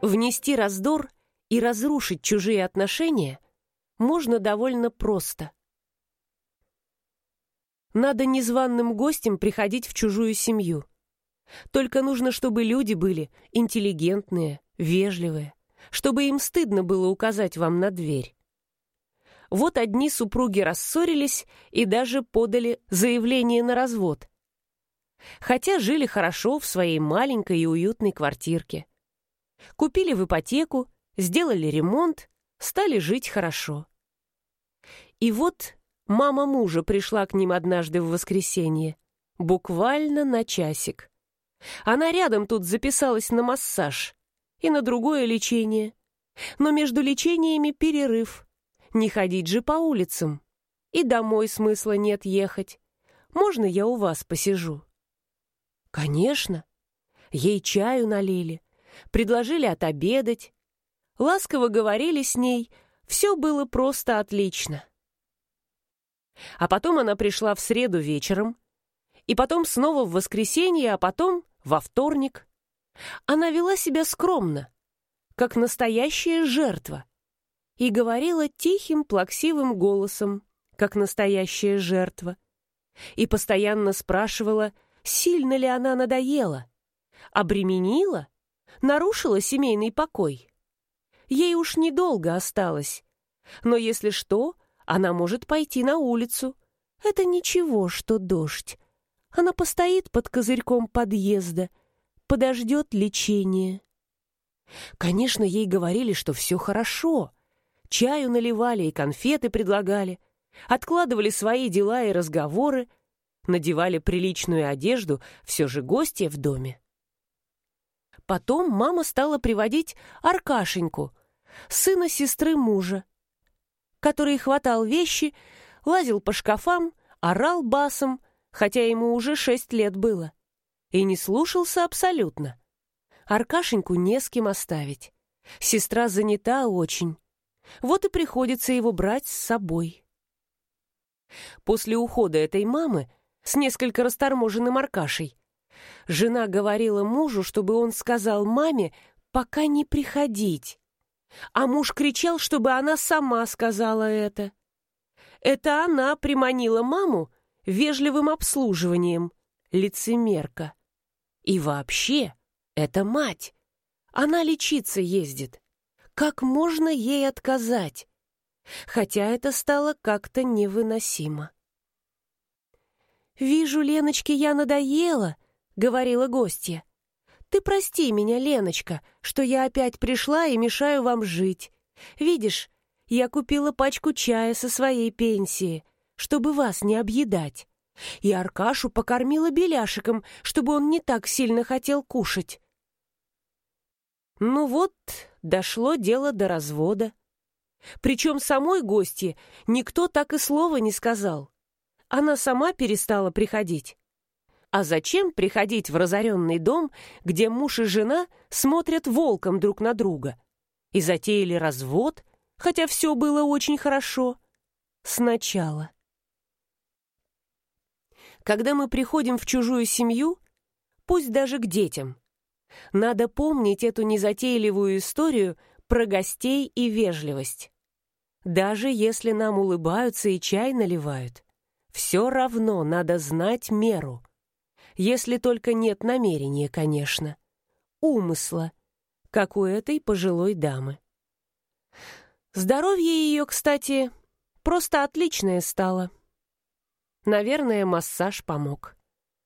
Внести раздор и разрушить чужие отношения можно довольно просто. Надо незваным гостем приходить в чужую семью. Только нужно, чтобы люди были интеллигентные, вежливые, чтобы им стыдно было указать вам на дверь. Вот одни супруги рассорились и даже подали заявление на развод. Хотя жили хорошо в своей маленькой и уютной квартирке. Купили в ипотеку, сделали ремонт, стали жить хорошо. И вот мама мужа пришла к ним однажды в воскресенье, буквально на часик. Она рядом тут записалась на массаж и на другое лечение. Но между лечениями перерыв. Не ходить же по улицам. И домой смысла нет ехать. Можно я у вас посижу? Конечно. Ей чаю налили, предложили отобедать. Ласково говорили с ней, все было просто отлично. А потом она пришла в среду вечером, и потом снова в воскресенье, а потом во вторник. Она вела себя скромно, как настоящая жертва, и говорила тихим, плаксивым голосом, как настоящая жертва, и постоянно спрашивала, сильно ли она надоела, обременила, нарушила семейный покой. Ей уж недолго осталось, но если что, она может пойти на улицу. Это ничего, что дождь. Она постоит под козырьком подъезда, подождет лечения. Конечно, ей говорили, что все хорошо. Чаю наливали и конфеты предлагали, откладывали свои дела и разговоры, надевали приличную одежду, все же гости в доме. Потом мама стала приводить Аркашеньку, сына сестры мужа, который хватал вещи, лазил по шкафам, орал басом, хотя ему уже шесть лет было, и не слушался абсолютно. Аркашеньку не с кем оставить. Сестра занята очень. Вот и приходится его брать с собой. После ухода этой мамы с несколько расторможенным Аркашей жена говорила мужу, чтобы он сказал маме пока не приходить, а муж кричал, чтобы она сама сказала это. Это она приманила маму вежливым обслуживанием, лицемерка. И вообще, это мать. Она лечиться ездит. Как можно ей отказать? Хотя это стало как-то невыносимо. «Вижу, Леночке я надоела», — говорила гостья. Ты прости меня, Леночка, что я опять пришла и мешаю вам жить. Видишь, я купила пачку чая со своей пенсии, чтобы вас не объедать. И Аркашу покормила беляшиком, чтобы он не так сильно хотел кушать. Ну вот, дошло дело до развода. Причем самой гости никто так и слова не сказал. Она сама перестала приходить. А зачем приходить в разоренный дом, где муж и жена смотрят волком друг на друга? И затеяли развод, хотя все было очень хорошо. Сначала. Когда мы приходим в чужую семью, пусть даже к детям, надо помнить эту незатейливую историю про гостей и вежливость. Даже если нам улыбаются и чай наливают, все равно надо знать меру — если только нет намерения, конечно. Умысла, как у этой пожилой дамы. Здоровье ее, кстати, просто отличное стало. Наверное, массаж помог.